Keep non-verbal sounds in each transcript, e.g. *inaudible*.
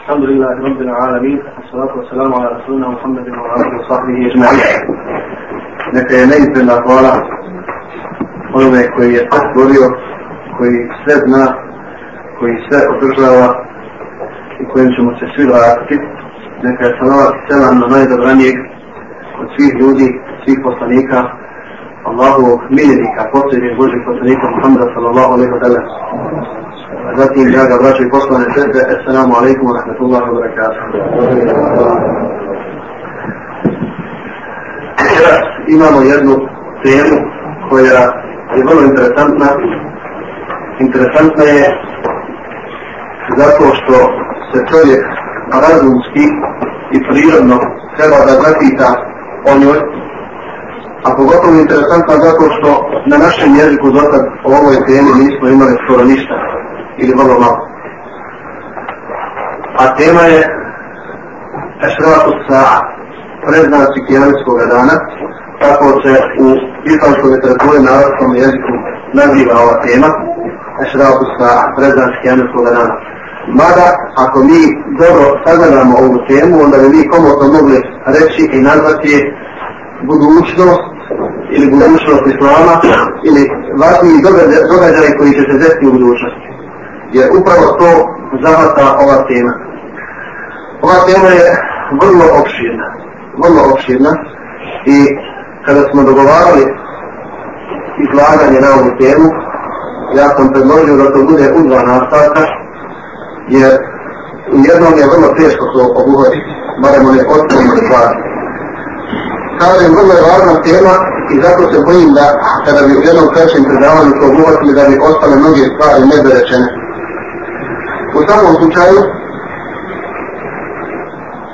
الحمد لله رب العالمين والصلاة والسلام على رسولنا محمد وعلى آله وصحبه أجمعين. Neka je neizmjerna hvala onome koji je sve stvorio, koji sve zna, koji sve održava i kojim ćemo se svi vratiti. Neka je salavat selam na najdobranijeg od svih ljudi, svih poslanika, Allahovog miljenika, posljednjeg Božeg poslanika Muhammeda sallallahu alaihi wa sallam. Zatim, draga braćo i poslane sestre, assalamu alaikum wa rahmatullahi wa barakatuh. Imamo jednu temu koja je vrlo interesantna. Interesantna je zato što se čovjek razumski i prirodno treba da zapita o njoj, a pogotovo interesantna zato što na našem jeziku dotad o ovoj temi nismo imali skoro ništa ili vrlo malo. A tema je Ešratu Sa'a, preznaci kijametskog dana, tako se u islamskoj literaturi na arabskom jeziku naziva ova tema, Ešratu Sa'a, preznaci kijametskog dana. Mada, ako mi dobro sagledamo ovu temu, onda bi mi komotno mogli reći i nazvati budućnost ili budućnost Islama ili važniji događaj koji će se desiti u budućnosti. Jer upravo to zavata ova tema. Ova tema je vrlo opširna, vrlo opširna i kada smo dogovarali izlaganje na ovu temu, ja sam predložio da to bude u dva nastavka, jer u jednom je vrlo teško to obuhvatiti, barem one osnovne stvari. Kažem, vrlo je važna tema i zato se bojim da kada bi u jednom kraćem predavanju to obuhvatili da bi ostale mnoge stvari nedorečene. U samom slučaju,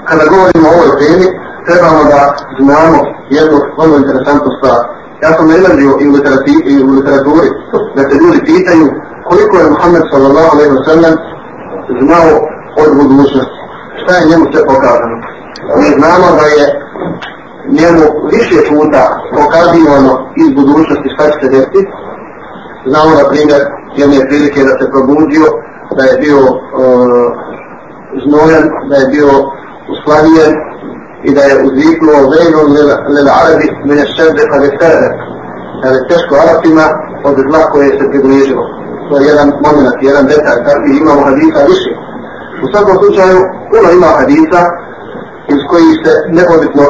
kada govorimo o ovoj temi, trebamo da znamo jednu vrlo interesantnu stvar. Ja sam nailazio i u, i u literaturi da se ljudi pitaju koliko je Muhammed sallallahu alaihi wa sallam znao od budućnosti. Šta je njemu sve pokazano? Mi znamo da je njemu više puta pokazivano iz budućnosti šta će se desiti. Znamo, na primjer, jedne prilike da se probudio, da je bio uh, znojan, da je bio usklavijen i da je uzviknuo vejnu lil arabi mene šerde pa je srede. Da je teško Arapima od zla koje se približilo. To je jedan moment, jedan detalj, takvi imamo hadisa više. U svakom slučaju, puno ima hadisa iz kojih se neboditno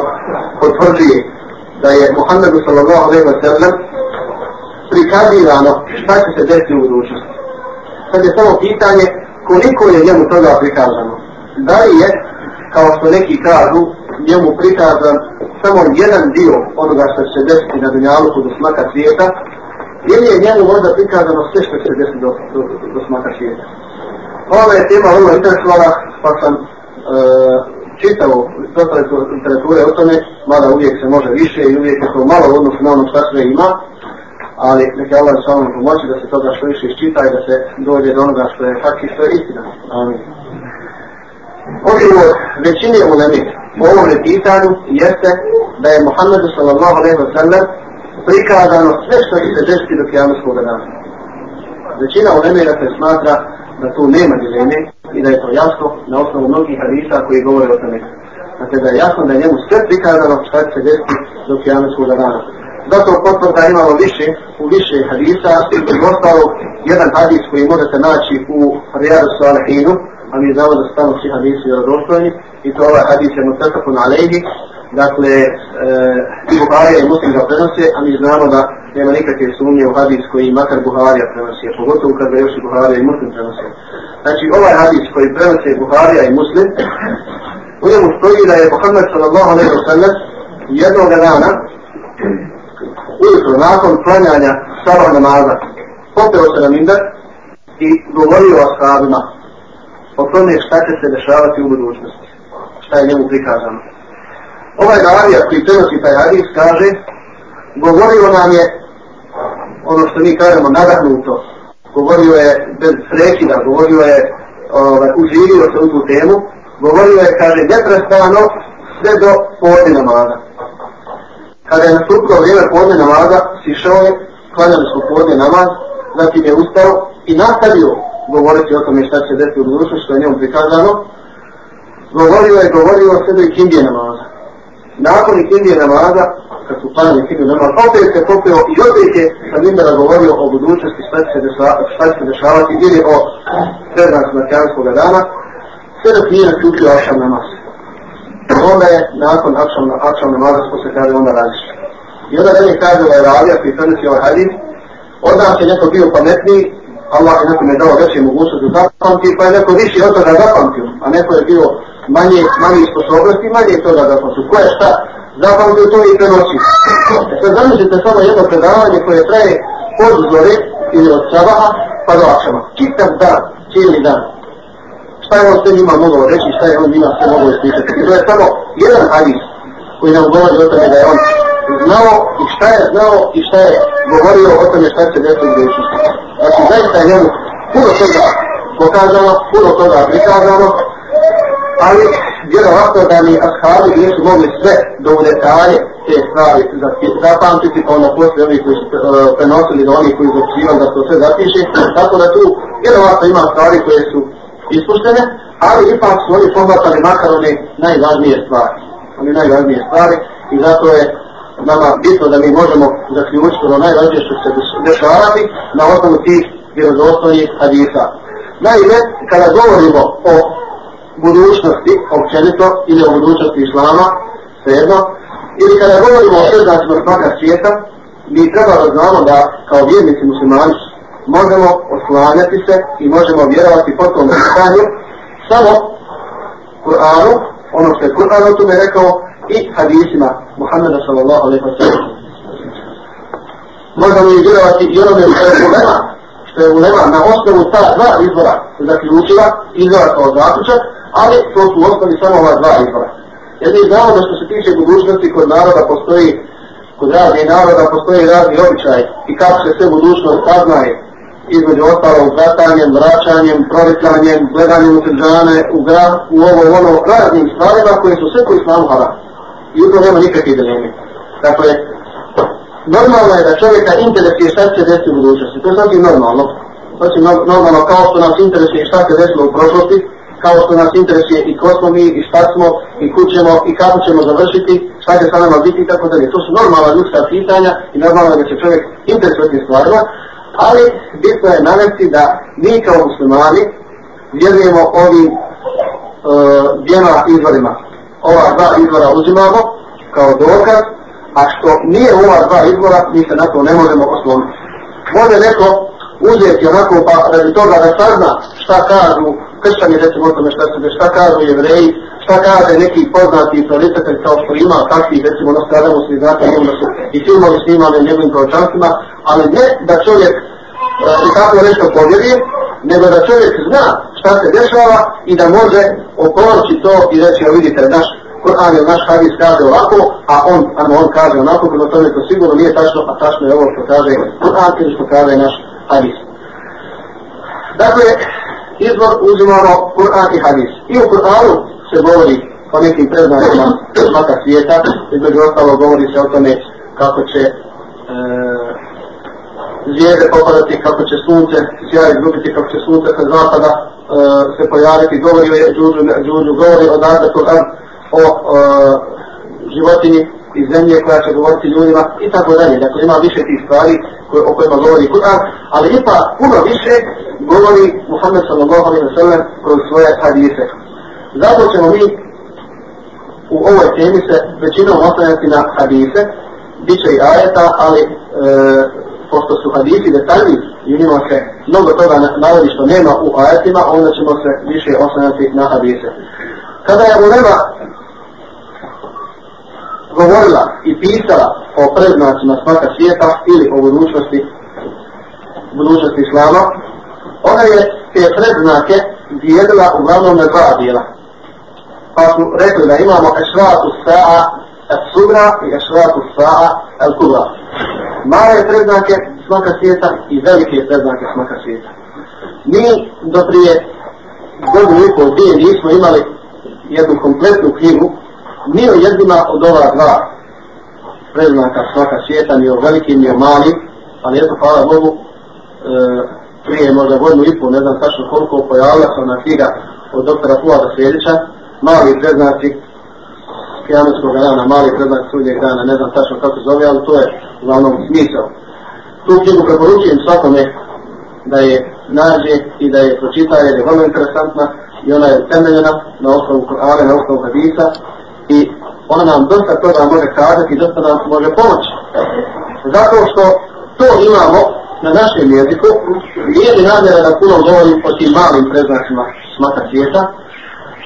potvrđuje da je Muhammedu sallallahu alaihi wa sallam prikazivano šta će se desiti u budućnosti. Sad je samo pitanje koliko je njemu toga prikazano. Da li je, kao što neki kažu, njemu prikazan samo jedan dio onoga što će se desiti na dunjaluku do smaka svijeta, ili je njemu možda prikazano sve što će se desiti do, do, do, smaka svijeta. Ova je tema vrlo interesovala, pa sam e, čitao dosta literature o tome, mada uvijek se može više i uvijek je to malo u odnosu na ono šta sve ima, ali neka Allah sa ovom pomoći da se toga što više iščita i da se dođe do onoga što je fakti što je istina. Amin. Odgovor većine u ovom pitanju jeste da je Muhammedu sallallahu alaihi wa sallam prikazano sve što će se desiti do kijametskog dana. Većina ulemi da se smatra da tu nema dileme i da je to jasno na osnovu mnogih hadisa koji govore o tome. Dakle, da je jasno da je njemu sve prikazano šta će se desiti do kijametskog dana. Zato potvrda imamo više, u više hadisa, i ostalo jedan hadis koji možete naći u Rijadu Salihinu, a mi znamo da su tamo svi hadisi vjerodostojni, i to ovaj hadis je mutakafun alejhi, dakle, e, i Buharija i Muslim ga prenose, a mi znamo da nema nikakve sumnje u hadis koji makar Buharija prenosi, pogotovo kad ga još i Buharija i Muslim prenose. Znači, ovaj hadis koji prenose Buharija i Muslim, u njemu stoji da je Muhammed sallallahu alaihi wa sallam jednog dana ujutro nakon klanjanja sabah namaza popeo se na minber i govorio o ashabima o tome šta će se dešavati u budućnosti, šta je njemu prikazano. Ovaj ravija koji prenosi taj hadis kaže govorio nam je ono što mi kažemo nadahnuto, govorio je bez prekida, govorio je ovaj, uživio se u tu temu, govorio je, kaže, neprestano sve do podne namaza. Kada je nastupilo vrijeme podne namaza, sišao je, klanjali smo podne namaz, zatim je ustao i nastavio govoriti o tome šta će desiti u budućnosti, što je njemu prikazano, govorio je, govorio sve do ikindije namaza. Nakon ikindije namaza, kad su planili ikindije namaza, opet se popio i opet je sa Mimbera govorio o budućnosti šta će se šta će dešavati ili o prednacima Kjanskog dana, sve dok nije naključio Ašam namaz. Onda je nakon Ašam namaza što se kaže onda različite. I onda dalje kaže ovaj ravija koji prenosi ovaj hadis, od nas je neko bio pametniji, Allah je nekom je dao veće mogućnosti da zapamti, pa je neko više od toga zapamtio, a neko je bio manje, manje sposobnosti, manje toga zapamtio. Ko je šta zapamtio to i prenosi. E sad zamislite samo jedno predavanje koje traje od zore ili od sabaha pa do akšama. Čitav dan, cijeli dan. Šta je on sve njima mogao reći, šta je on njima sve mogao ispričati. To je samo jedan hadis koji nam govori o tome da je on znao i šta je znao i šta je govorio o tome šta će desiti u budućnosti. Znači, zaista je njemu puno toga pokazano, puno toga prikazano, ali vjerovatno da ni ashabi nisu mogli sve do u detalje te stvari zapamtiti, pa onda poslije ovi koji su uh, prenosili do onih koji zapisivali da se sve zapiše, tako da tu vjerovatno ima stvari koje su ispuštene, ali ipak su oni pohvatali makar one najvažnije stvari. One najvažnije stvari i zato je nama bitno da mi možemo zaključiti ono najvažnije što se dešavati na osnovu tih vjerozostojnih hadisa. Naime, kada govorimo o budućnosti općenito ili o budućnosti islama, svejedno, ili kada govorimo o predzacima svaka svijeta, mi treba da znamo da kao vjernici muslimani možemo oslanjati se i možemo vjerovati po tom pitanju samo Kur'anu, ono što je Kur'an o tome rekao, i hadisima Muhammeda sallallahu alaihi wa sallam. Možemo i vjerovati i onome što je ulema, što je ulema na osnovu ta dva izvora zaključila, izvora kao zaključak, ali to su osnovi samo ova dva izvora. Jer mi znamo da što se tiče budućnosti kod naroda postoji, kod raznih naroda postoji razni običaj i kako se sve budućnost saznaje, između ostalo vratanjem, vraćanjem, proricanjem, gledanjem u srđane, u gra, u ovo, u ono, raznim stvarima koje su sve koji islamu haram. I u to nema nikakve dileme. Dakle, normalno je da čovjeka interesuje šta će desiti u budućnosti. To je sasvim normalno. Znači, normalno kao što nas interesuje šta se desilo u prošlosti, kao što nas interesuje i ko smo mi, i šta smo, i kućemo, i kako ćemo završiti, šta će sa nama biti i tako dalje. To su normalna ljudska pitanja i normalno da se čovjek interesuje tim stvarima, ali bitno je navesti da mi kao muslimani vjerujemo ovim uh, dvijema izvorima. Ova dva izvora uzimamo kao dokaz, a što nije ova dva izvora, mi se na to ne možemo osloniti. Može neko uzeti onako pa radi toga da sazna šta kažu kršćani recimo o tome šta šta kažu jevreji, šta kaže neki poznati proricatelj kao što ima takvih recimo na stradamu svi znate da su i filmovi snimali u njegovim proročanstvima, ali ne da čovjek i tako nešto povjeri, nego da čovjek zna šta se dešava i da može oporući to i reći, ja vidite, naš Kur'an ili naš hadis kaže ovako, a on, a on kaže onako, prema tome to sigurno nije tačno, a tačno je ovo što kaže Kur'an ili što kaže naš hadis. Dakle, izvor uzimamo Kur'an i hadis. I u Kur'anu se govori o nekim preznacima smaka svijeta, između ostalo govori se o tome kako će e, zvijezde popadati, kako će sunce sjaj izgubiti, kako će sunce sa zapada e, se pojaviti, govori o Đuđu, Đuđu, govori o Dada Kur'an, o životinji iz zemlje koja će govoriti ljudima i tako dalje. Dakle, ima više tih stvari koje, o kojima govori Kur'an, ali ipak puno više govori Muhammed sallallahu alaihi wa sallam kroz svoje hadise. Zato ćemo mi u ovoj temi se većinom oslanjati na hadise, bit će i ajeta, ali e, pošto su hadisi detaljni i njima se mnogo toga navodi što nema u ajetima, onda ćemo se više oslanjati na hadise. Kada je Ulema govorila i pisala o predznacima svaka svijeta ili o budućnosti, budućnosti islama, ona je te predznake dijelila uglavnom na dva dijela. Pa su rekli da imamo ešratu sa'a al-sugra i ešratu sa'a al-kubra. Male predznake smaka svijeta i velike predznake smaka svijeta. Mi do prije godinu i pol dvije nismo imali jednu kompletnu knjigu ni o jednima od ova dva predznaka svaka svijeta, ni o velikim, ni o malim, ali eto, hvala Bogu, e, prije možda godinu i pol, ne znam tačno koliko, pojavila se ona knjiga od doktora Fuada Svjedića, mali predznaci kijametskog dana, mali predznac sudnjeg dana, ne znam tačno kako zove, ali to je uglavnom smisao. Tu knjigu preporučujem svakome da je nađe i da je pročita jer je vrlo interesantna i ona je utemeljena na osnovu Kur'ana, na osnovu hadisa i ona nam dosta toga može kazati i dosta nam može pomoći. Zato što to imamo na našem jeziku, nije li namjera da puno govorim o tim malim preznacima smaka svijeta,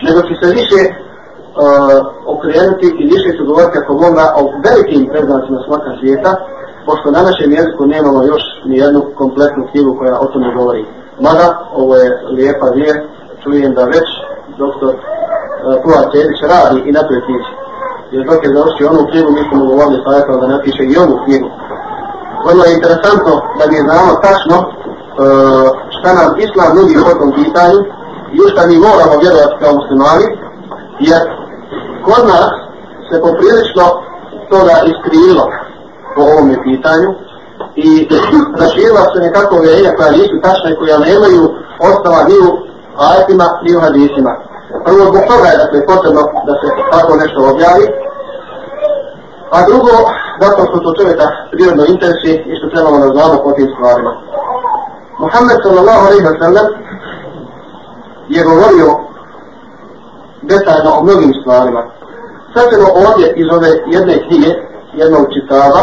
nego će se više uh, okrenuti i više ću govoriti ako o velikim preznacima smaka svijeta, pošto na našem jeziku nemamo još ni jednu kompletnu knjigu koja o tome govori. Mada, ovo je lijepa vijest, čujem da već doktor uh, Puva Čedić radi i na toj knjizi. Jer dok je završio onu knjigu, mi smo mu govorili savjetao da napiše i ovu knjigu. Vrlo je interesantno da mi znamo tačno uh, šta nam Islam nudi u tom pitanju i mi moramo vjerovati kao muslimani, jer kod nas se poprilično toga iskrivilo po ovome pitanju i raširila se nekako vjerenja koja nisu tačna i koja nemaju ostava ni u ajetima ni u hadisima. Prvo zbog toga je dakle potrebno da se tako nešto objavi, a drugo zato što to čovjeka prirodno interesi i što trebamo da znamo po tim stvarima. Muhammed sallallahu alaihi wa sallam je govorio detaljno o mnogim stvarima. Sad ćemo ovdje iz ove jedne knjige, jednog čitava,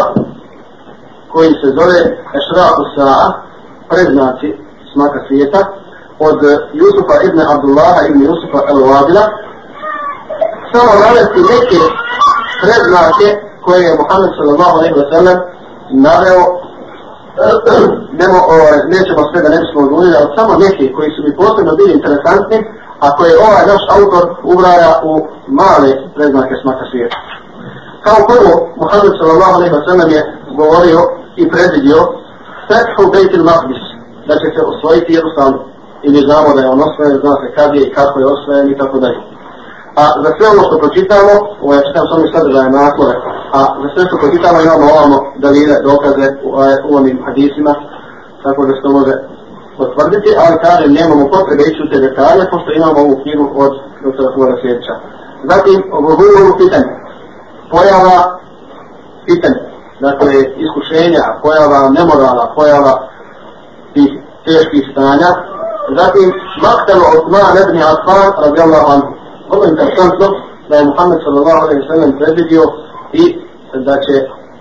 koji se zove Ešraku Sa'a, preznaci smaka svijeta, od Jusufa ibn Abdullaha ibn Jusufa al-Wadila, samo navesti neke preznake koje je Muhammed sallallahu alaihi wa sallam naveo *clears throat* Nemo, o, nećemo sve da ne bismo odgovorili, ali samo neki koji su mi posebno bili interesantni, a koje ovaj naš autor ubraja u male preznake smaka svijeta. Kao prvo, Muhammed sallallahu alaihi wa sallam je govorio i predvidio Fethu Bejtil Maqdis, da će se osvojiti Jerusalim. I mi znamo da je on osvojen, zna se kad je i kako je osvojen i tako dalje. A za sve ono što pročitamo, ovo ja čitam samo sadržaje naslove, a za sve što pročitamo imamo ovamo dalile, dokaze u, u onim hadisima, tako da se može potvrditi, ali kažem, nemamo potrebe ići u te detalje, pošto imamo ovu knjigu od doktora Hrvara Sjedića. Zatim, ovogu pitanje. Pojava pitanja, dakle, iskušenja, pojava nemorala, pojava tih teških stanja. Zatim, maktalo Osman ibn Affan, radijallahu anhu. Vrlo interesantno da je Muhammed sallallahu alaihi sallam predvidio i da će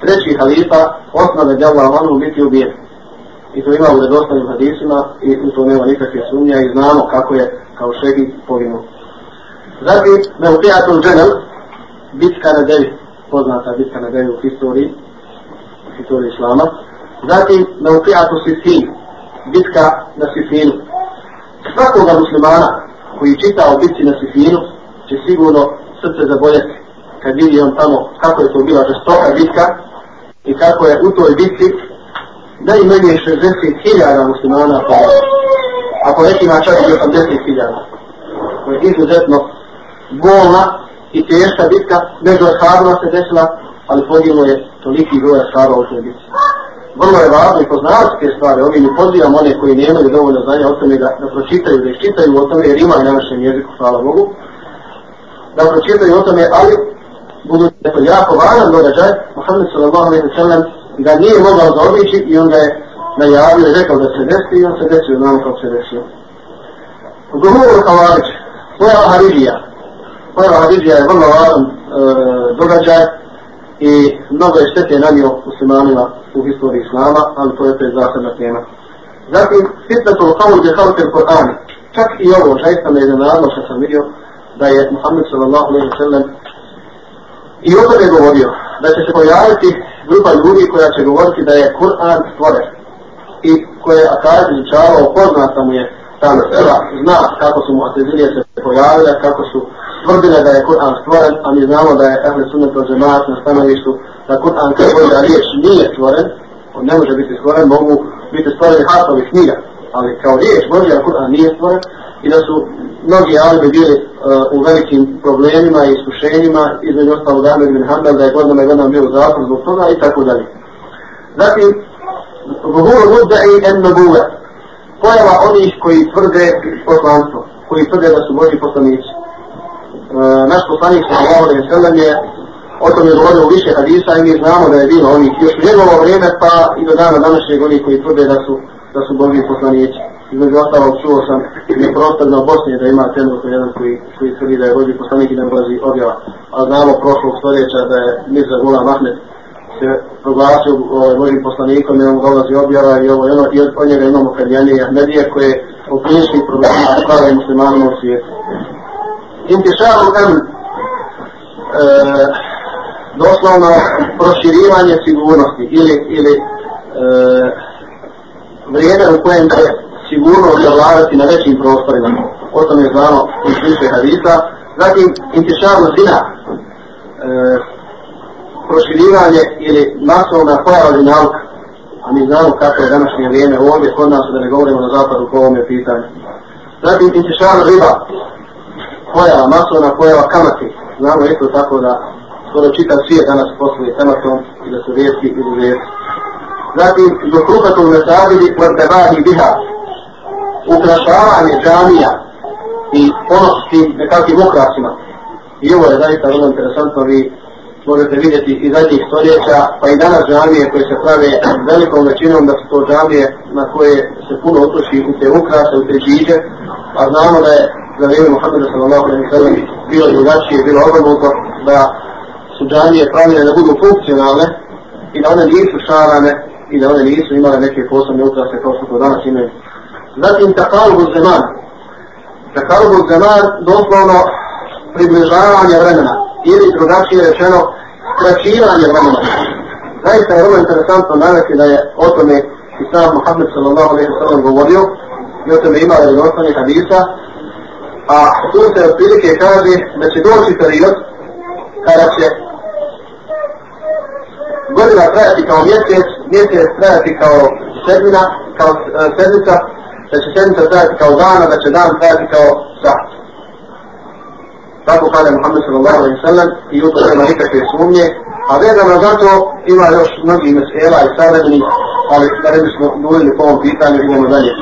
treći halifa Osman radijallahu anhu biti ubijen. I to ima u redostavnim hadisima i u to nema nikakve sumnja i znamo kako je kao šehid poginuo. Zatim, Meuqijatul Dženel, bitka na devi, poznata bitka na devi u historiji, u historiji Islama. Zatim, Meuqijatul Sifin, bitka na Sifinu. Svakoga muslimana koji čita o bitci na Sifinu će sigurno srce zaboljeti kad vidi on tamo kako je to bila žestoka bitka i kako je u toj bitci najmanje 60.000 muslimana pojavili. Ako nekima čak i 80.000. To je izuzetno bolna i teška bitka, među ashabima se desila, ali podijelno je toliki broj ashaba u toj bitci. Vrlo je važno i poznavati te stvari, ovim i pozivam one koji nemaju dovoljno znanja o tome da, da pročitaju, da iščitaju o tome, jer ima i na našem jeziku, hvala Bogu, da pročitaju o tome, ali budući da je to jako važan događaj, Muhammed sallallahu alaihi wa sallam ga nije mogao zaobići i onda je najavio i rekao da se desi i on se desio, znamo kako se desio. Govorio Havarić, pojava Haridija. Pojava Haridija je vrlo važan e, događaj i mnogo je štete nanio muslimanima u historiji Islama, ali to je opet zasebna tema. Zatim, fitnatul qawl bi khalqil Qur'an. Čak i ovo, zaista me iznenadilo što sam vidio da je Muhammed sallallahu alejhi ve sellem i o tome govorio da će se pojaviti grupa ljudi koja će govoriti da je Kur'an stvoren. I koje akad izučavao, poznata mu je ta mesela, zna kako su mu atezilije se pojavile, kako su tvrdile da je Kur'an stvoren, a mi znamo da je Ahle Sunnet od Zemaat na stanovištu da Kur'an kao Božja riječ nije stvoren, on ne može biti stvoren, mogu biti stvoreni harfovi knjiga, ali kao riječ Božja Kur'an nije stvoren i da su mnogi alibi bili uh, u velikim problemima i iskušenjima, između ostalog Ahmed bin Hanbal, da je godinama i bio u zakon zbog toga i tako dalje. Zatim, Govoru mudda'i en nubuve, pojava onih koji tvrde poslanstvo, koji tvrde da su Boži poslanici. naš poslanik alejhi ve sellem je o tome govorio u više hadisa i mi znamo da je bilo onih još u njegovo vrijeme pa i do dana današnjeg oni koji tvrde da su da su Boži poslanici. Između ostalog čuo sam i prostor na Bosni da ima trenutno jedan koji, koji tvrdi da je Boži poslanik i da dolazi objava. A znamo prošlog stoljeća da je Mirza Gula Mahmed se proglasio ovaj, Božim poslanikom i on dolazi objava i ovo jedno, i od, njega imamo Kadjanje i Ahmedije koje kliničnih problema stvaraju muslimanima u svijetu. Intišaru em e, doslovno proširivanje sigurnosti ili, ili e, vrijeme u kojem će sigurno zavladati na većim prostorima. O tom je znano u više hadisa. Zatim, intišarno zina, e, proširivanje ili masovna pojava zinalka. A mi znamo kako je današnje vrijeme ovdje kod nas, da ne govorimo na zapadu po ovome pitanju. Zatim, intišarno riba, pojava, masovna pojava kamati. Znamo isto tako da skoro čitav svijet danas posluje kamatom i da su rijetki ili rijetki zatim zukruhatul mesabili vrtebani biha, ukrašavanje džamija i ono s tim nekakvim ukrasima. I ovo je zaista vrlo interesantno, vi možete vidjeti i zadnjih stoljeća, pa i danas džamije koje se prave velikom većinom da su to džamije na koje se puno utroši u te ukrase, u te džiđe, a znamo da je za vrijeme Muhammeda sallallahu alaihi sallam bilo drugačije, bilo obrnuto, da su džamije pravljene da budu funkcionalne i da one nisu šarane i da one nisu imale neke posebne ukrase kao što to danas imaju. Zatim takalubu zeman. Takalubu zeman doslovno približavanje vremena ili drugačije rečeno skraćivanje vremena. Zaista je vrlo interesantno navesti da je o tome i sam Muhammed sallallahu alaihi sallam govorio i o tome ima vjerodostojnih hadisa, a tu se otprilike kaže da će doći period kada će godina trajati kao mjesec, mjesec trajati kao sedmina, kao uh, sedmica, da će sedmica trajati kao dana, da će dan trajati kao sat. Tako kada Muhammed sallallahu alaihi sallam i u to nema nikakve sumnje, a vezano za to ima još mnogi mesela i savremeni, ali da ne bismo duljili po ovom pitanju, idemo dalje.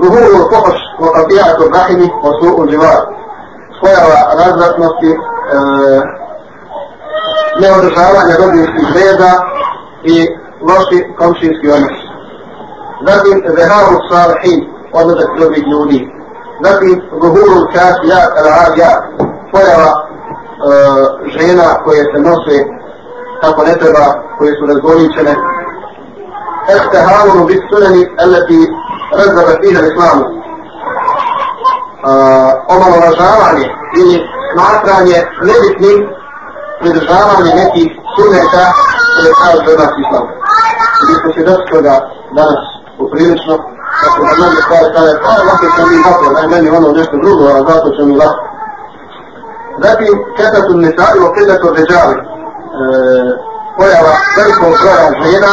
Zuhuru pohoš lokatijatu rahimi o su'u živar. Pojava razvratnosti, e, neodržavanja rodinskih veza i loši komšinski odnos. Zatim zeharu salihin, odlazak dobrih ljudi. Zatim guhuru kasija al-adja, pojava e, žena koje se nose kako ne treba, koje su razgoličene. Estehalunu bit sunani alati razaba fiha islamu. E, omalovažavanje ili smatranje nebitnim pridržavanje nekih suneta koje je kao za nas islam. Mi smo se doći toga danas uprilično, kako na mnoge stvari kada je, pa lako ćemo mi lako, daj meni ono nešto drugo, a zato ćemo mi lako. Zatim, kada su nesali, kada su ređali, e, pojava velikog broja žena,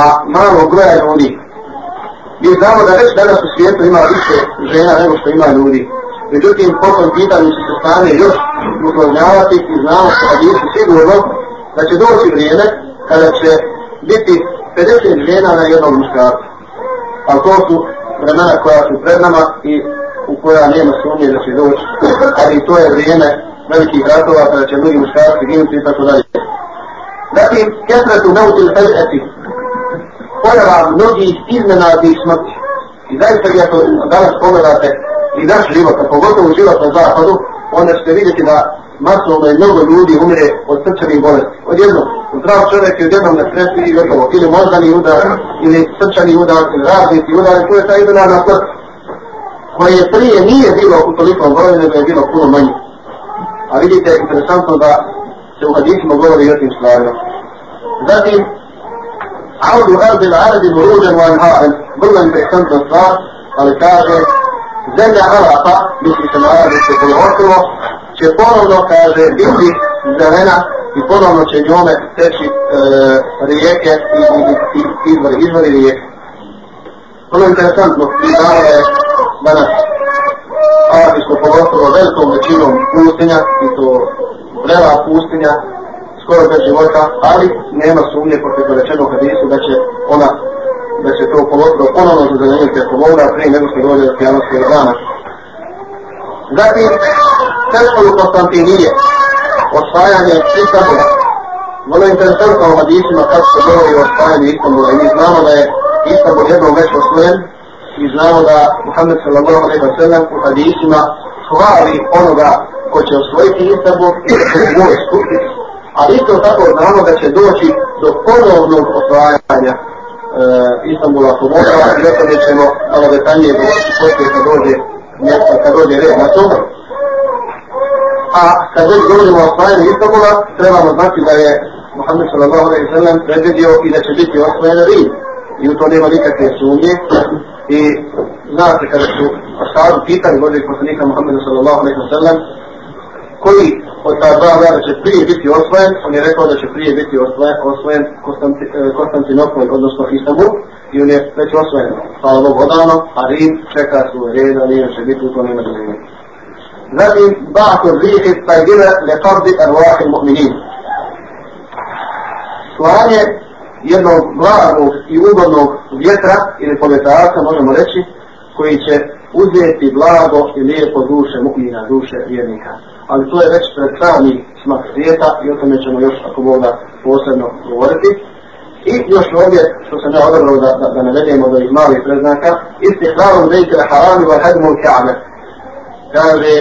a malo broja ljudi. Mi znamo da već danas u svijetu ima više žena nego što ima ljudi. Međutim, po tom pitanju će se stane još uslovljavati i znamo što hadisi sigurno da će doći vrijeme kada će biti 50 žena na jednom muškarcu. A to su vremena koja su pred nama i u koja nema sumnje da će doći. Ali to je vrijeme velikih ratova kada će mnogi muškarci ginuti i tako dalje. Zatim, ketretu nautil fejeti. Pojava mnogih iznenadnih smrti. I zaista gdje to danas pogledate i naš život, a pogotovo život na zapadu, onda ćete vidjeti da masovno i mnogo ljudi umire od srčanih bolesti. Odjednom, zdrav čovjek je odjednom na stresu i gotovo, ili moždani udar, ili srčani udar, ili raznici udar, to je ta iznenadna smrt koje prije nije bilo u tolikom broju, nego je bilo puno manje. A vidite, interesantno da se u hadisima govori o tim stvarima. Zatim, Audu Arbil Arabi Muruđan Van Haren, vrlo interesantna stvar, ali kaže, zemlja Arapa, misli se na Arabijske poluostrvo, će ponovno, kaže, biti zelena i ponovno će njome teći e, rijeke i, i, izvori, izvori rijeke. Vrlo interesantno, znamo da je danas Arabijsko poluostrvo velikom većinom pustinja i to vrela pustinja, skoro bez života, ali nema sumnje, kako je rečeno u hadisu, da će ona da će to poluostrvo ponovno zazeleniti ako voda prije nego što dođe do kijamatskog dana. Zatim, Teškolu Konstantinije, osvajanje Istanbula. Vrlo interesantno u hadisima kako se govori o osvajanju Istanbula i mi znamo da je Istanbul jednom već osvojen i znamo da Muhammed sallallahu alaihi wa sallam u hadisima hvali onoga ko će osvojiti Istanbul i da će vojsku. A isto tako znamo da će doći do ponovnog osvajanja Istanbula ako možemo i o tome ćemo malo detaljnije govoriti poslije kad dođe, kad dođe red na to. A kad već govorimo o osvajanju Istanbula, trebamo znati da je Muhammed sallallahu alaihi sallam predvidio i da će biti osvojen Rim. I u to nema nikakve sumnje. I znate kada su ashabi pitali Božeg poslanika Muhammeda sallallahu alaihi sallam koji od ta dva grada će prije biti osvojen, on je rekao da će prije biti osvojen, osvojen Konstanti, Konstantinopol, odnosno Istanbul, i on je već osvojen, hvala Bogu odavno, a Rim čeka su reda, nije će biti u to nema dileme. Zatim, ba'atu rihi tajbile le qabdi arvahi mu'minin. Slanje jednog glavnog i ugodnog vjetra ili povjetarca, možemo reći, koji će uzeti blago i lijepo duše mu'mina, duše vjernika. Ali to je već pred sami smak svijeta i o tome ćemo još, ako Boga, posebno govoriti. I još ovdje, što sam ja odabrao da, da, da navedemo od ovih malih preznaka, isti hlalom vejtira harami wa hadmu ka'be. Kaže,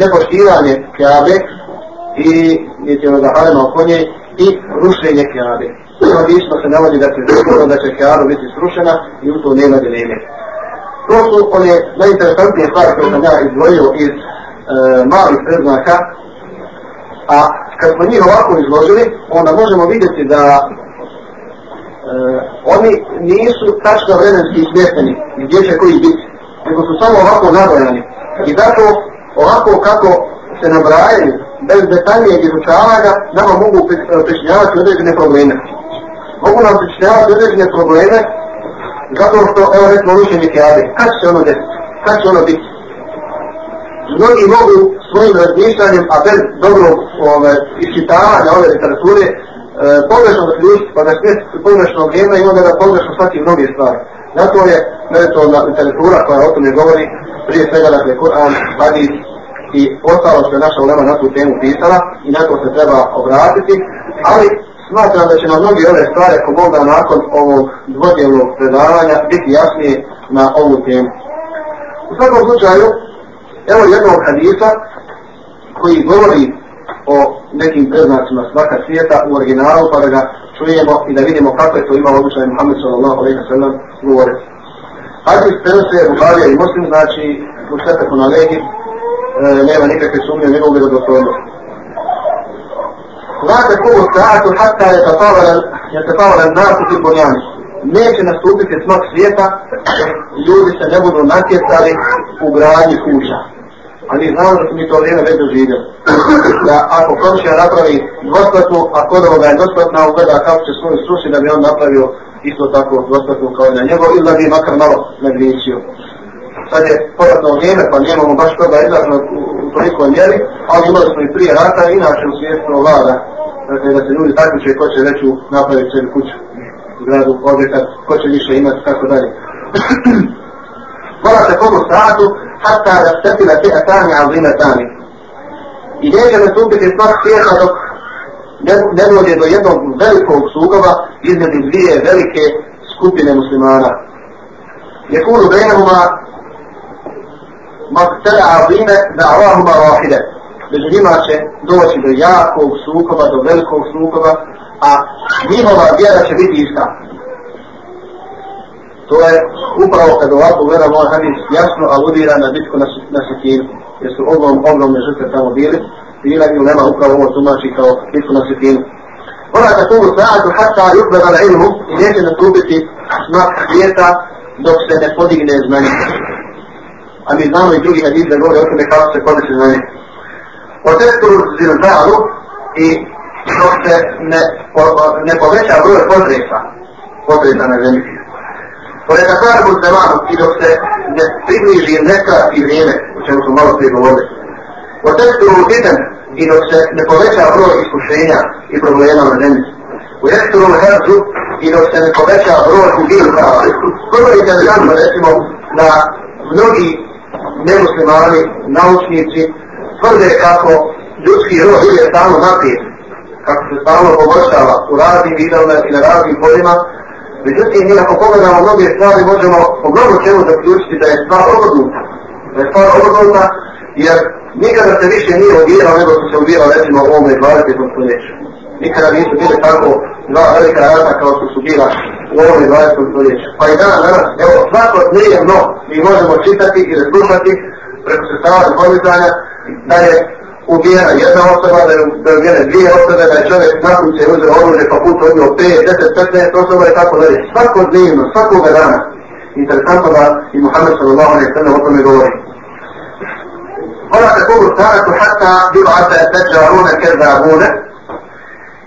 nepoštivanje ka'be i niti onoga harema oko nje i rušenje ka'be. U hadisu se navodi da se sigurno da će ka'ba biti srušena i u to nema dileme. To su one najinteresantnije stvari koje sam ja izdvojio iz malih preznaka, a kad smo njih ovako izložili, onda možemo vidjeti da e, oni nisu tačno vremenski smješteni gdje će koji biti, nego su samo ovako nabrojani. I zato ovako kako se nabrajaju, bez detaljnijeg izučavanja, nama mogu pričinjavati određene probleme. Mogu nam pričinjavati određene probleme zato što, evo recimo, rušenje kjade, kad će ono desiti? Kad će ono biti? Mnogi mogu svojim razmišljanjem, a bez dobrog ove, iščitavanja ove literature, e, pogrešno zaključiti, pa da smjeti pogrešno vrijeme i onda da pogrešno shvati mnoge stvari. Zato je meritorna literatura koja o tome govori, prije svega dakle Kur'an, Hadis i ostalo što je naša ulema na tu temu pisala i na to se treba obratiti, ali smatram da će nam mnogi ove stvari ako Boga nakon ovog dvodjelnog predavanja biti jasnije na ovu temu. U svakom slučaju, Evo jednog hadisa koji govori o nekim preznacima svaka svijeta u originalu pa da ga čujemo i da vidimo kako je to imao običaj Muhammed sallallahu alaihi wa sallam govore. Hadis prenose Buharija i Muslim, znači u šeteku na legi, e, nema nikakve sumnje njegovu vjerodostojnosti. La tekubu sa'atu hatta yatafawala nasu fi bunjanu. Neće nastupiti smak svijeta, ljudi se ne budu natjecali u gradnji kuća. A mi znamo da mi to vrijeme već doživjeli. Da ako komšija napravi dvosplatnu, a kod ovoga je dvosplatna, ugleda kako će svoju sruši da bi on napravio isto tako dvosplatnu kao na njegov ili da bi makar malo nagričio. Sad je povratno vrijeme, pa nemamo baš toga izraženo u, u tolikoj mjeri, ali imali smo i prije rata, inače u svijetu vlada, dakle da se ljudi takmiče ko će veću napraviti sebi kuću gradu objekat, ko će više imati, tako dalje. Mora se komu te atani azime tani. I neće nastupiti smak svijeta dok ne, dođe do jednog velikog sukoba između dvije velike skupine muslimana. Bejnehuma maktara azime da Allahuma rahide. Među njima će doći do jakog sukoba, do velikog sukoba, a njihova vjera će biti ista. To je upravo kad ovako gledamo ovaj hadis jasno aludira na bitku na, na Sitinu, jer su ogrom, ogromne žrtve tamo bili, bila i ulema upravo ovo tumači kao bitku na Sitinu. Ona da tu sa'atu hatta yukbera na ilmu i neće nastupiti znak svijeta dok se ne podigne znanje. A mi znamo i drugi hadis da govore o tome kako se podigne znanje. O testu zilzalu i dok se ne, po, ne poveća broj potresa, potresa na zemlji. Takvar muslimanu i dok se ne približi nekrati vrijeme, o čemu smo malo prije govorili. O testu uviten i dok se ne poveća broj iskušenja i problema na zemlji. U jesturu herzu i dok se ne poveća broj ubijuka. Prvo je interesantno recimo da mnogi nemuslimani, naučnici, tvrde kako ljudski rod ide stalno naprijed, kako se stalno poboljšava u raznim vidovima i na raznim poljima, međutim, mi ako pogledamo mnoge stvari, možemo po mnogo čemu zaključiti da je stvar obrnuta. Da je stvar obrnuta, jer nikada se više nije ubirao nego što se ubirao recimo u ovome 20. stoljeću. Nikada nisu bili tako dva velika rata kao što su bila u ovome 20. stoljeću. Pa i danas, danas, evo, svako dnevno mi možemo čitati ili slušati preko sestava informisanja da je ubijena jedna osoba, da je, da je ubijene dvije osobe, da je čovjek nakon se uzeo oružje pa put odnio 5, 10, 15 osoba i tako dalje. Svako dnevno, svakoga dana. Interesantno da i Muhammed sallallahu alaihi sallam o tome govori. ولا تكون الساعة حتى يبعث الدجالون كذابون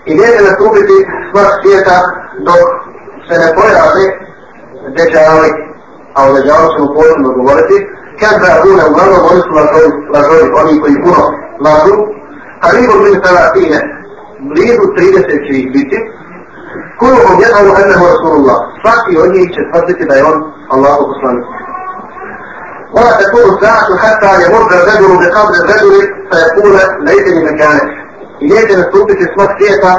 i neće nastupiti smrt svijeta dok se ne pojave deđali, a o deđalu ćemo posebno govoriti, kad da bune uglavnom oni su lažovi, lažovi, oni koji puno lažu, a ribu min salatine, blizu 30 će ih biti, kuluhom jednalu ennehu Rasulullah, svaki od njih će tvrditi da je on Allahu poslanik. ولا تكون الساعة حتى يمر الرجل بقبر الرجل فيقول ليتني مكانك. I neće nastupiti smrt svijeta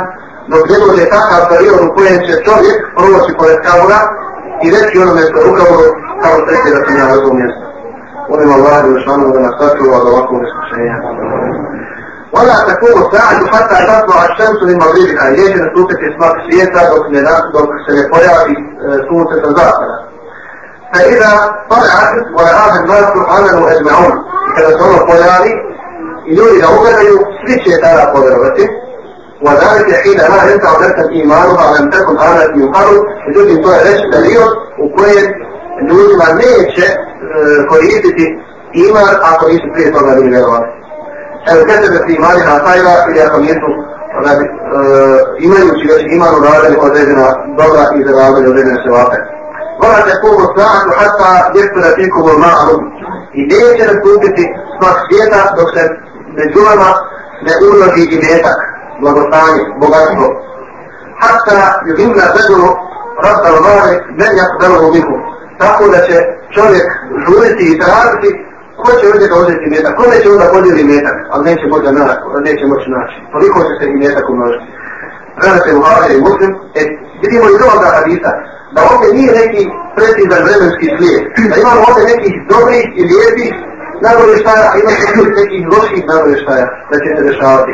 dok ne dođe takav period u kojem će čovjek proći pored kabura i reći onome što je u kaburu kao sreće da sam ja na tom mjestu. Molim Allah i Lešanu da nas sačuva od ovakvog iskušenja. ولا تكون الساعة حتى تطلع الشمس من مغربها. I neće nastupiti smrt svijeta dok, ne, dok se ne pojavi sunce sa zapada. فإذا طلعت ورآها الناس آمنوا أجمعون. I kada se ono pojavi, i ljudi ga ugledaju, svi će tada povjerovati. وذلك حين لا ينفع نفسا ايمانها لم تكن آمنت من قبل međutim to je već period u kojem ljudima neće e, koristiti iman ako nisu prije toga bili vjerovali. Evo kada ti imani na sajra ili ako nisu radi, e, imajući već iman uradili određena dobra i zaradili određene sevape. Vora se kubu sa'atu hatta jeftira fikum u ma'arum. I neće nastupiti smak svijeta dok se među vama ne uloži i metak blagostanje, bogatstvo. Hatta yuhimna bedulu rasta Allahe men jakbelohu mihu. Tako da će čovjek žuriti i tražiti ko će ovdje da uzeti metak, ko neće onda podijeli metak, ali neće, možda na, neće moći naći. Toliko će se i metak umnožiti. Prenate Buhari i Muslim, e, vidimo iz ovoga hadisa, da ovdje nije neki precizan vremenski slijed, da imamo ovdje nekih dobrih i lijepih nagovještaja, a imamo nekih loših nagovještaja da će se dešavati.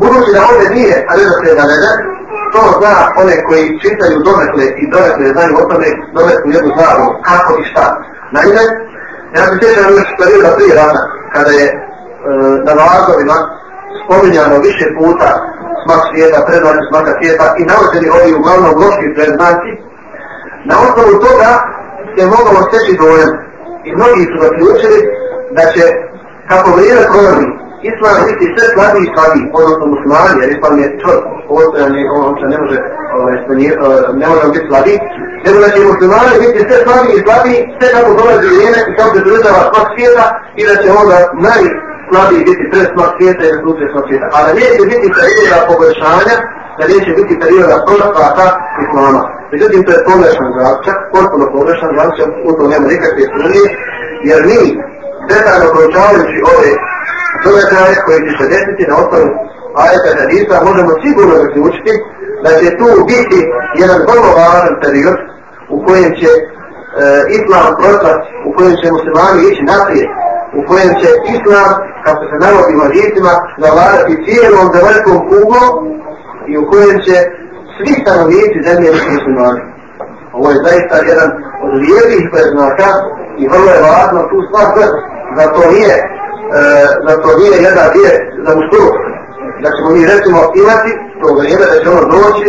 Budući da ovdje nije redoslijed naveden, to zna one koji čitaju donekle i donekle znaju o tome, donekle jednu znaru kako i šta. Naime, ja se sjećam još perioda prije rata, kada je e, na nalazovima spominjano više puta smak svijeta, prednosti smaka svijeta i navođeni ovi uglavnom loški predznaci, na osnovu toga se moglo steći dojam i mnogi su zaključili da će kako vrijeme prolazi Islam biti sve slabiji i slabiji, odnosno muslimani, jer Islam je čvrst, on se ne može, ovaj, ne može biti slabiji, nego da će muslimani biti sve slabiji i slabiji, sve kako dolazi vrijeme i kako se prirodava smak svijeta i da će onda najslabiji biti pred smak svijeta i rezultuje smak svijeta. A da neće biti perioda poboljšanja, da neće biti perioda prosvata Islama. Međutim, to je pogrešan zaključak, potpuno pogrešan zaključak, u to nema nikakve sumnje, jer mi, detaljno proučavajući ove događaje koji će se desiti na osnovu ajeta hadisa, možemo sigurno zaključiti da će tu biti jedan vrlo važan period u kojem će e, islam prostat, u kojem će muslimani ići naprijed, u kojem će islam, kako se navodi u hadisima, zavladati cijelom zemaljskom kuglom i u kojem će svi stanovnici zemlje biti muslimani. Ovo je zaista jedan od lijepih predznaka i vrlo je važno tu stvar da to nije da to nije jedna vijest za muškuru. Da ćemo mi recimo imati to vrijeme da će ono doći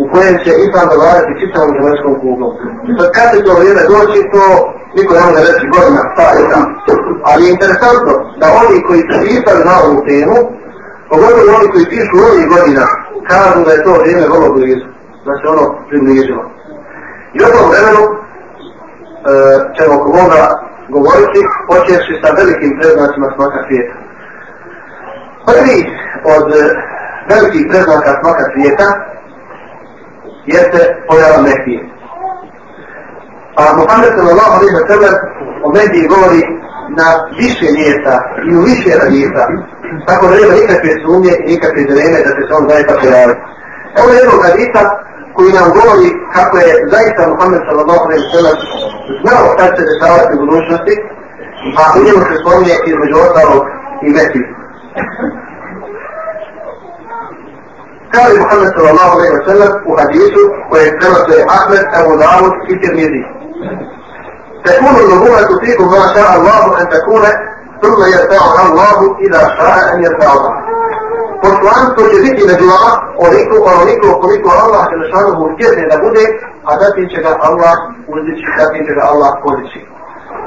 u kojem će Islam dovadati čitavom zemaljskom kuglom. Sad kad će to vrijeme doći, to niko ne može reći godina, šta je tam. Ali je interesantno da oni koji su pisali na ovu temu, pogotovo oni koji pišu ovih godina, kažu da je to vrijeme vrlo blizu, da se ono približilo. I u tom vremenu e, ćemo oko Boga govoriti, počeši sa velikim predznacima smaka svijeta. Prvi od e, velikih predznaka smaka svijeta jeste pojava Mehije. A Muhammed sallallahu alaihi wa sallam o Mehiji govori na više mjesta i u više radita. Tako da nema nikakve sumnje i nikakve dileme da se on zaista pojaviti. Ovo je jednog hadita koji nam govori kako je zaista Muhammed sallallahu alaihi sallam الزرع خلف الإشارة الجنوشنتك معقولي والخصوان يأتي الرجوات أو يمثل كان محمد صلى الله عليه وسلم وحديثه ويتكلم زي أحمد أبو داود في الترمذي تكون النبوة تصيب ما شاء الله أن تكون ثم يرفعها الله إذا شاء أن يرفعها Poštovanje što će biti među vama, onoliko, onoliko koliko Allah Đelešanu mu utjerne da bude, a zatim će ga Allah uzdići, zatim će ga Allah podići.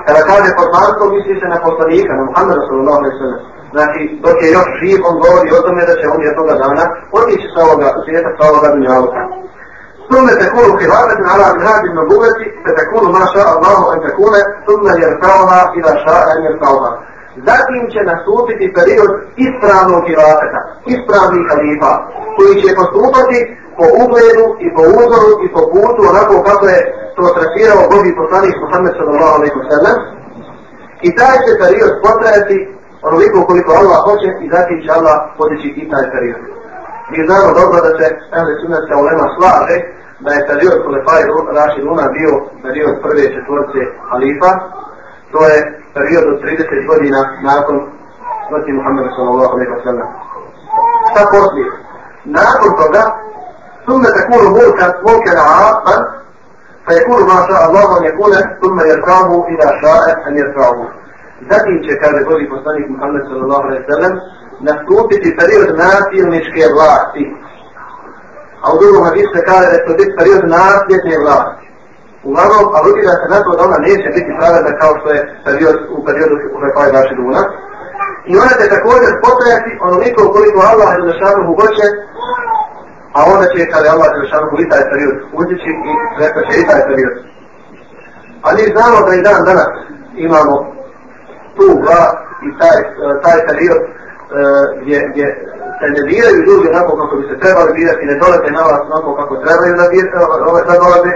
Kada kaže poslanstvo, misli se na poslanika, na Muhammeda sallallahu alaihi sallam. Znači, dok je još živ, on govori o tome da će on jednoga dana otići sa ovoga svijeta, sa ovoga dunjaluka. ثم تكون خلافة على منهاج النبوة فتكون ما شاء الله أن تكون ثم يرفعها إذا شاء أن يرفعها Zatim će nastupiti period ispravnog hilafeta, ispravnih halifa, koji će postupati po ugledu i po uzoru i po putu onako kako je to trasirao Boži poslanik Muhammed sallallahu alaihi sallam. I taj će period potrajati onoliko koliko Allah hoće i zatim će Allah podići i taj period. Mi znamo dobro da se Ehli Sunnetska ulema slaže da je period Kulefaj Rašid Luna bio period prve četvorce halifa, to je period od 30 godina nakon smrti Muhammeda sallallahu alaihi wa sallam. Šta poslije? Nakon toga, ثم تكون ملكا ملكا عاقا فيكون ما شاء الله أن يكون ثم يرفعه إذا شاء أن يرفعه. Zatim će, kaže Boži poslanik Muhammed sallallahu alaihi wa sallam, nastupiti period nasilničke vlasti. A u drugom hadisu se kaže da je to biti period nasljedne vlasti. Uglavnom, aludira se na to da ona neće biti pravedna kao što je period, u periodu u kojoj pa je naši duna. I ona će također potrajati onoliko koliko Allah je zašanu hoće, a onda će kada je Allah je zašanu i taj period uzdići i sretno će i taj period. A mi znamo da i dan danas imamo tu vlast i taj, taj period gdje, gdje se ne biraju ljudi onako kako bi se trebali birati, ne dolaze na vas onako kako trebaju da, bir, da dolaze,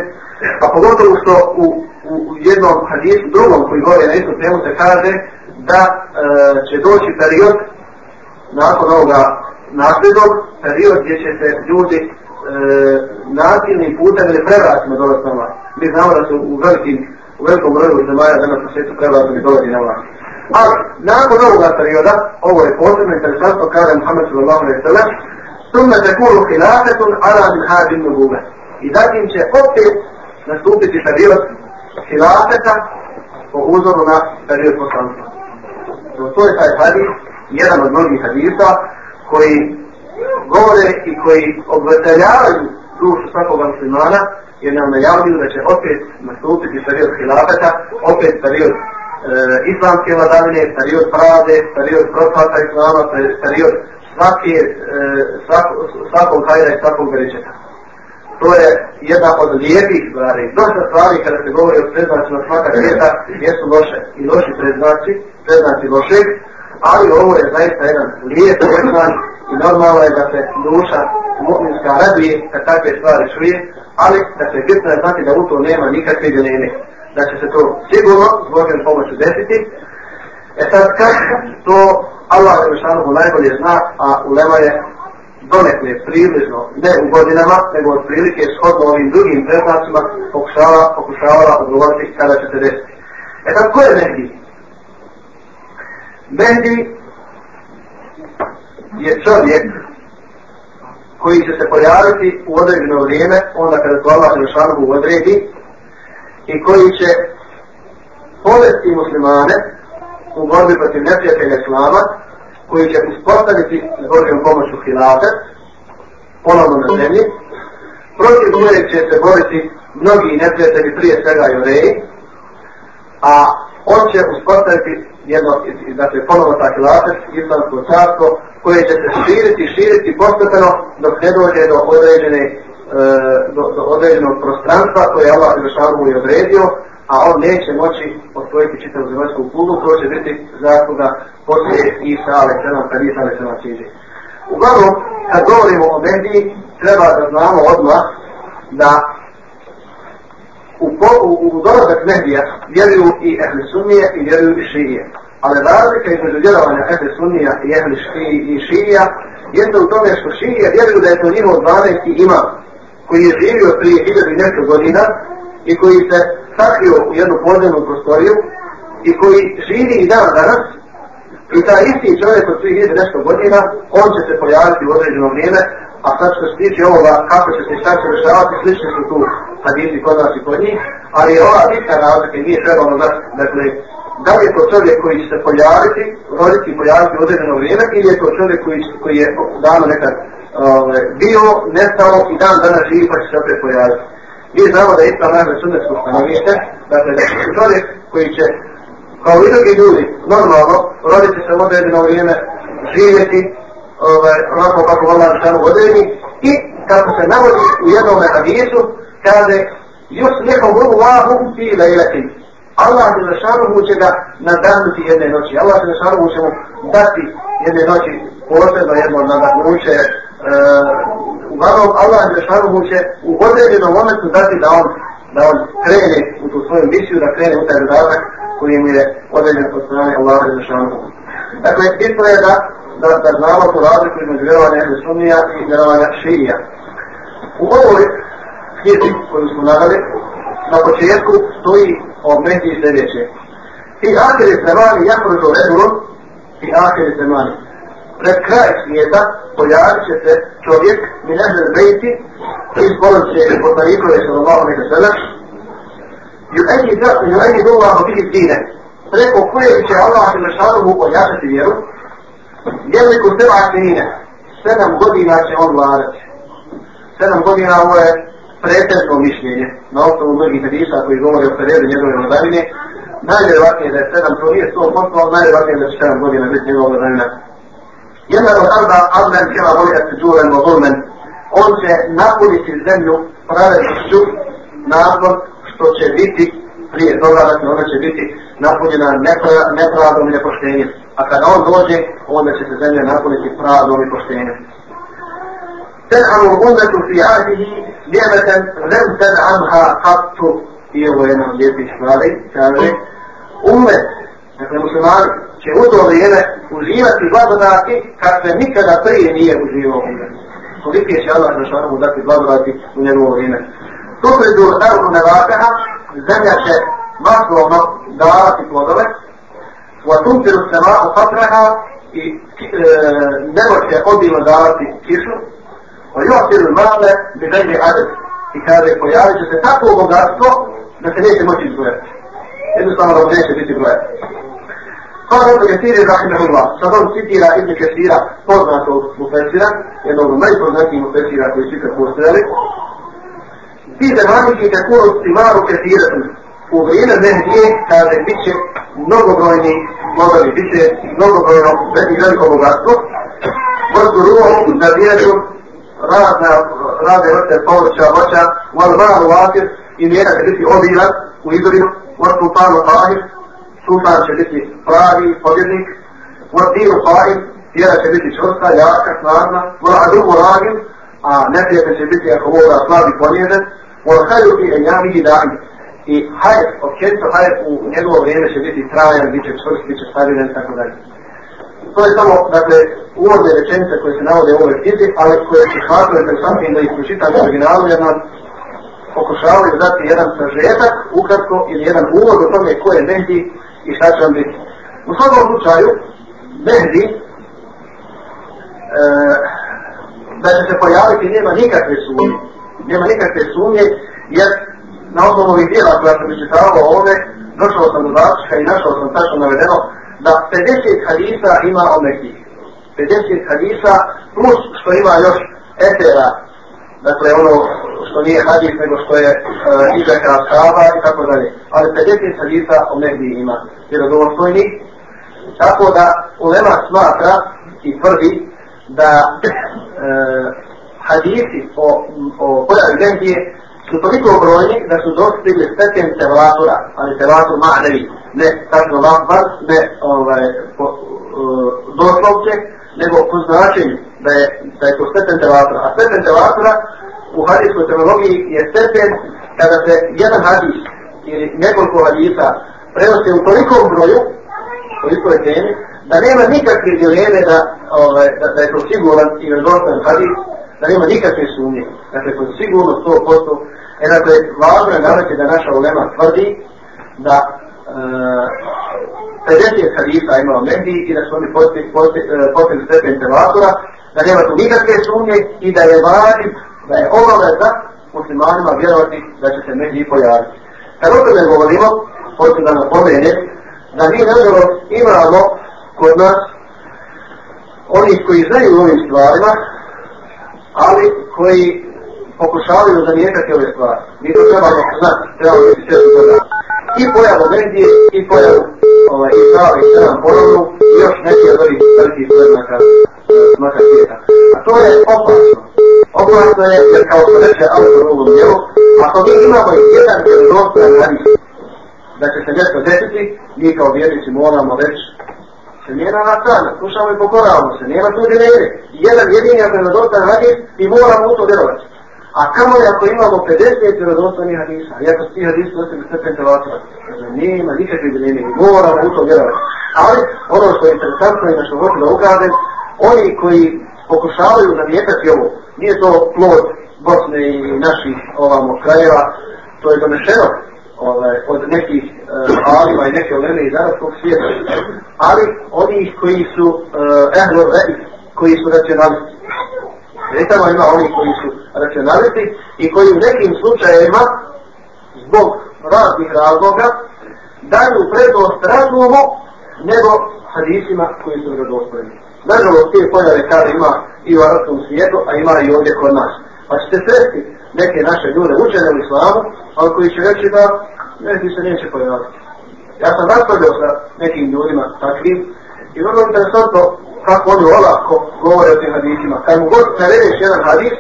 a pogotovo što u, u jednom hadisu drugom koji govori na istu temu se kaže da e, će doći period nakon ovoga nasljednog, period gdje će se ljudi e, nasilnim putem ili prevratima dolaziti na vas. Mi znamo da su u velikim u velikom broju zemalja danas na svijetu prevratni dolazi na vas. Ali, nakon ovoga perioda, ovo je posebno interesantno, kaže Muhammed sallallahu alaihi sallam, sunna tekunu hilafetun ala min hađin nubube. I zatim će opet nastupiti period hilafeta po uzoru na period poslanstva. To je taj hadis, jedan od mnogih hadisa, koji govore i koji obveteljavaju dušu svakoga muslimana, jer nam najavljuju da će opet nastupiti period hilafeta, opet period islamske vladavine, period pravde, period profata islama, period svake, svak, svakog hajra i svakog veričeta. To je jedna od lijepih stvari. Dosta stvari kada se govori o predznacima svaka svijeta jesu loše i loši predznaci, predznaci lošeg, ali ovo je zaista jedan lijep predznac i normalno je da se duša mu'minska raduje kad takve stvari čuje, ali da se bitno je znati da u to nema nikakve dileme da će se to sigurno s Božem pomoću desiti. E sad kako to Allah Jelešanohu najbolje zna, a ulema je donekle približno, ne u godinama, nego od prilike shodno ovim drugim predznacima pokušava, pokušavala odgovoriti kada će se desiti. E sad ko je Mehdi? Mehdi je čovjek koji će se pojaviti u određeno vrijeme, onda kada to Allah Jelešanohu odredi, i koji će povesti muslimane u borbi protiv neprijatelja islama, koji će uspostaviti s Božjom pomoću hilate, ponovno na zemlji, protiv kojeg će se boriti mnogi neprijatelji, prije svega jevreji, a on će uspostaviti jedno, dakle, ponovno ta hilate, islamsko carstvo, koje će se širiti, širiti postepeno dok ne dođe do određene do, do određenog prostranstva koje je Allah Žešanu je odredio, a on neće moći osvojiti čitavu zemaljsku kuglu, to će biti zasluga poslije Isa Aleksenom, kad Isa Aleksenom siđe. Uglavnom, kad govorimo o Mehdi, treba da znamo odmah da u, u, u dolazak Mehdija vjeruju i Ehli Sunnije i vjeruju i Šije. Ali razlika između vjerovanja Efe Sunnija i Ehli i Šija jeste u tome što Šije vjeruju da je to njihov 12. imam koji je živio prije hiljadu i nešto godina i koji se sakrio u jednu podzemnu prostoriju i koji živi i dan danas i taj isti čovjek od svih nešto godina on će se pojaviti u određeno vrijeme a sad što se tiče ovoga kako će se šta će rešavati slični su tu hadisi kod nas i kod njih ali ova bitna razlika nije trebalo znati dakle da li je to čovjek koji će se pojaviti, roditi i pojaviti određeno vrijeme ili je to čovjek koji, koji je davno nekad ove, bio, nestao i dan danas živi pa će se opet pojaviti. Mi znamo da je isto naše sunnetsko stanovište, dakle da je čovjek koji će kao i drugi ljudi normalno roditi se određeno vrijeme, živjeti ovaj, onako kako Allah šanu odredi i kako se navodi u jednom hadisu kaže još nekom drugu lahu ti lejletin Allah Đelešanohu će ga nadahnuti jedne noći. Allah Đelešanohu će mu dati jedne noći posebno jedno nadahnuće. E, uglavnom, Allah Đelešanohu će u određenom momentu dati da on, da on krene u tu svoju misiju, da krene u taj zadatak koji mu je određen od strane Allah Đelešanohu. Dakle, bitno je da, da, da znamo tu razliku između vjerovanja Ehli Sunnija i vjerovanja Širija. U ovoj knjizi koju smo navali, na početku stoji o Mehdi sljedeće. Ti ahiri zemani jakružu redulom, ti ahiri zemani. Pred kraj svijeta pojavit će se čovjek, mi nežel bejti, iz bolnice poslanikove sallallahu alaihi wa sallam, yu'ajidu Allahu bihi dine, preko koje će Allah Đelešanuhu ojačati vjeru, jeliku seba sinine, sedam godina će on vladati. Sedam godina ovo je pretežno mišljenje na osnovu mnogih hadisa koji govore o periodu njegove vladavine, najvjerovatnije da je sedam, to nije sto posto, ali najvjerovatnije da će sedam godina biti njegova vladavina. Jedan od arda admen kjela volja se džuven o zulmen, on će napuniti zemlju pravednošću nakon što će biti prije toga, dakle ona će biti napunjena nepravdom i nepoštenjem A kada on dođe, onda će se zemlja napuniti pravdom i poštenjem. تنعم الأمة في عهده نعمة لم تنعمها قط i ovo je jedan od lijepih stvari, kaže, umet, dakle muslimani, će u to vrijeme uživati blagodati kakve nikada prije nije uživao umet. Koliki će Allah Žešanu mu dati blagodati u njegovo vrijeme. Tu pridu naravno nevakaha, zemlja će maslovno davati plodove, وتمطر السماء قبرها دوة آه، يقضي مدارة كيشو ويعطي المال بغير عدد. في كتابة ويعرج تتاقو مدارته مثلية موجي الزوات. ابن صلى الله عليه وسلم قال ابن كثير رحمه الله صدر سيدي ابن كثير فرناته مفسرة لأنه ما يفرناته مفسرة ويشيك المسرة في زمانك تكون الثمار كثيرة. U vrijeme Mehdije, kaže, bit će mnogobrojni plodovi, bit će mnogobrojno veliko bogatstvo, vrstu ruhom, da vjeru, razne, razne vrste povrća, voća, mal mal vakir i mjera će biti obilan u izorinu, var sultanu tahir, sultan će biti pravi pobjednik, var dinu tahir, vjera će biti čvrsta, jaka, snažna, var aduhu ragin, a neprijatelj će biti ako voda slabi i. I hajr, općenito hajr u njegovo vrijeme će biti trajan, bit će čvrst, bit će stabilen, tako dalje. To je samo, dakle, uvodne rečenice koje se navode u ovoj knjizi, ali koje su smatruju interesantnim da ih pročitam u originalu, jer nam pokušavaju dati jedan sažetak, ukratko, ili jedan uvod o tome ko je Mehdi i šta će vam biti. U svakom slučaju, Mehdi, e, da će se pojaviti, nema nikakve sumnje. Nema nikakve sumnje, jer na osnovu ovih dijela koja sam pričitavao ovdje, došao sam do zaključka i našao sam tačno navedeno da 50 hadisa ima o Mehdi. 50 hadisa plus što ima još etera, dakle ono što nije hadis nego što je uh, izreka ashaba i tako dalje. Ali 50 hadisa o Mehdi ima vjerodostojni. Tako da ulema smatra i tvrdi da uh, hadisi o, o pojavi Mehdije su toliko brojni da su dostigli stepen tevatura, ali tevatur ma'nevi, ne tako lakbar, ne ovaj, po, uh, doslovce, nego po značenju da je, da je to stepen tevatura. A stepen tevatura u hadijskoj terminologiji je stepen kada se jedan hadis ili nekoliko hadisa prenose u tolikom broju, o istoj temi, da nema nikakve dileme da, ovaj, da, da je to siguran i vjerodostan hadis, da nema nikakve sumnje. Dakle, to je sigurno 100%. E, dakle, važno je navesti da naša ulema tvrdi da e, 50 hadisa imao Mehdi i da su oni postigli stepen tevatura, da nema tu nikakve sumnje i da je važno, da je obaveza muslimanima vjerovati da će se Mehdi pojaviti. Kad o tome govorimo, hoću da napomene, da mi nažalost imamo kod nas onih koji znaju o ovim stvarima, ali koji pokušavaju zanijekati ove stvari. Mi to trebamo znati, trebamo biti svjesni toga. I pojavu Mendije, i pojavu ovaj, Israa i Sram ponovnu, i još neki od ovih velikih predmaka smaka svijeta. A to je opasno. Opasno je, jer kao što reče autor u ovom djelu, ako mi imamo jedan vjerodostojan hadis, da će se nešto desiti, mi kao vjernici moramo reći se njena na strana, slušamo i pokoravamo se, nema tu dileme. Jedan jedini ako je vjerodostan hadis, mi moramo u to vjerovati. A kamo li ako imamo 50 vjerodostojnih hadisa, i ako ti hadisi ostali stepen tevatora, znači nema nikakve dileme, mi moramo u to vjerovati. Ali ono što je interesantno i na što hoću da ukažem, oni koji pokušavaju zanijetati ovo, nije to plod Bosne i naših ovamo krajeva, to je donešeno ovaj, od nekih uh, alima i neke oleme iz arabskog svijeta, ali oni koji su uh, ehlo koji su racionalisti. Vjetamo ima oni koji su racionalisti i koji u nekim slučajevima zbog raznih razloga daju prednost razumu nego hadisima koji su vredostojni. Nažalost, te pojave kada ima i u arabskom svijetu, a ima i ovdje kod nas. Pa ćete sresti neke naše ljude učene u islamu, ali koji će reći da neki se neće pojaviti. Ja sam raspravljao sa nekim ljudima takvim i vrlo interesantno kako oni olako govore o tim hadisima. Kad mu god naredeš jedan hadis,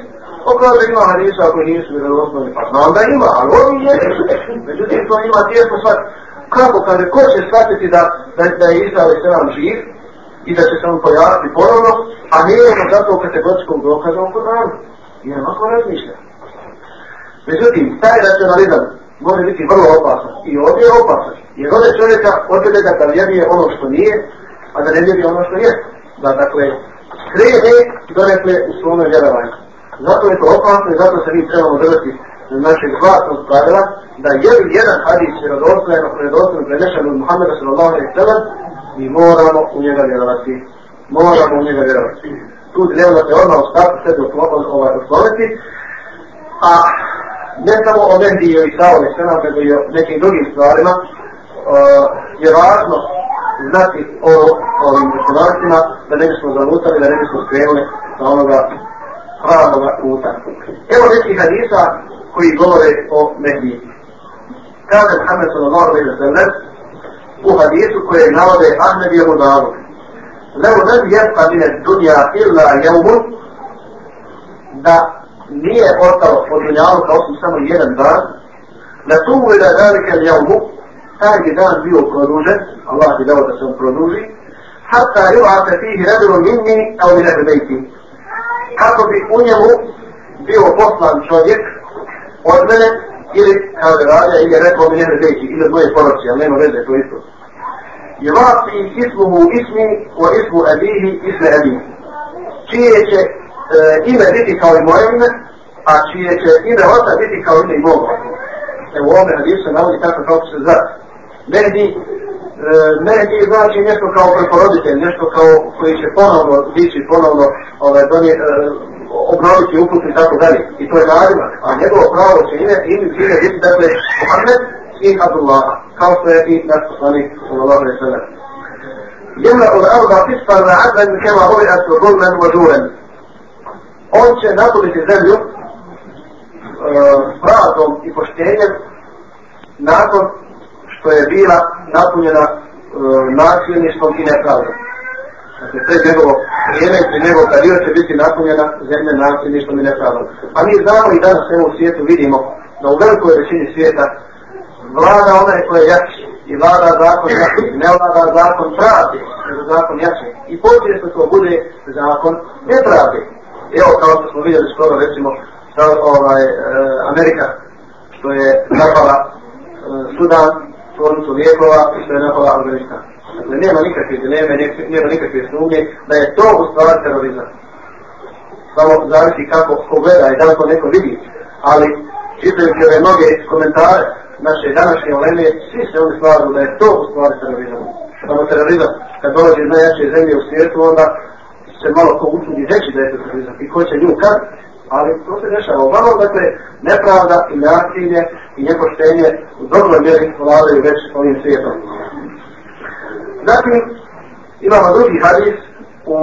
on kaže ima hadisa koji nisu vjerodostojni, pa znam da ima, ali oni jesu. Međutim, to ima tijesno svat. Kako, kaže, ko će shvatiti da, da, da je Isa ali selam živ i da će se on pojaviti ponovno, a nije zato kategorijskog dokaza u Koranu. Nema ko razmišlja. Međutim, taj racionalizam može biti vrlo opasan. I ovdje je opasan. Jer ovdje čovjeka odvede da vjeruje ono što nije, a da ne vjeruje ono što je. Da, dakle, krene donekle u svome vjerovanju. Zato je to opasno i zato se mi trebamo držati našeg glasnog pravila, da je li jedan hadis vjerodostojno, vjerodostojno prenešen od Muhammeda sallallahu alaihi sallam, mi moramo u njega vjerovati. Moramo u njega vjerovati. Tu da se odmah ostatku sebi osloviti, a ne samo o Mehdi i i Senam, nego i o nekim drugim stvarima, je važno znati o ovim muslimancima, da ne bismo zalutali, da ne bismo skrenuli sa onoga pravoga puta. Evo nekih hadisa koji govore o Mehdi. Kaže Muhammed sallallahu alaihi wa sallam u hadisu koje navode Ahmed i Abu Dawud. Levo nem jespa mine dunja illa jevmun da nije ostalo od dunjaluka osim samo jedan dan, na tu ila dalike ljevmu, taj bi dan bio produžen, Allah bi dao da se on produži, hatta yu'ata fihi rajulun minni aw min ahli bayti. Kako bi u njemu bio poslan čovjek od mene ili kao je radio ili je rekao min ahli bayti ili od moje porodice, ali nema veze to isto. Yu'ati ismuhu ismi wa ismu abihi isme abihi. Čije će e, e, ime biti kao i moje ime, a čije će ime oca biti kao ime i mogo. Evo ovome na se navodi tako kao se zove. Mehdi, e, Mehdi znači nešto kao preporoditelj, nešto kao koji će ponovno dići, ponovno ovaj, doni, e, obnoviti uput i tako dalje. I to je nadimak. A njegovo pravo će ime, ime, ime biti dakle Mohamed i Abdullah, kao što je i naš poslanik sallallahu alaihi sallam. Jedna od arba tispa na adven kema voli asru gulmen. On će napuniti zemlju pravdom i poštenjem nakon što je bila napunjena e, i nepravdom. Dakle, pre njegovo vrijeme i njegov period će biti napunjena zemlja nasilništvom i nepravdom. A mi znamo i danas u svijetu vidimo da u velikoj većini svijeta vlada onaj koji je jači i vlada zakon jači, ne vlada zakon pravde, nego zakon jači. I počinje što to bude zakon nepravde. Evo kao što smo vidjeli skoro recimo ovaj, e, Amerika što je napala e, Sudan, tvornicu lijekova i što je napala Afganistan. Dakle, nema nikakve dileme, nema nikakve sumnje da je to u stvari terorizam. Samo zavisi kako ko gleda i da li to neko vidi. Ali, čitajući ove mnoge komentare naše današnje oleme, svi se oni slažu da je to u stvari terorizam. Samo terorizam, kad dolazi iz najjače zemlje u svijetu, onda se malo ko usudi reći da je to terorizam i ko će nju kad, ali to se dešava. Uglavnom, dakle, nepravda i nasilje i nepoštenje u dobroj mjeri vladaju već ovim svijetom. Zatim, imamo drugi hadis u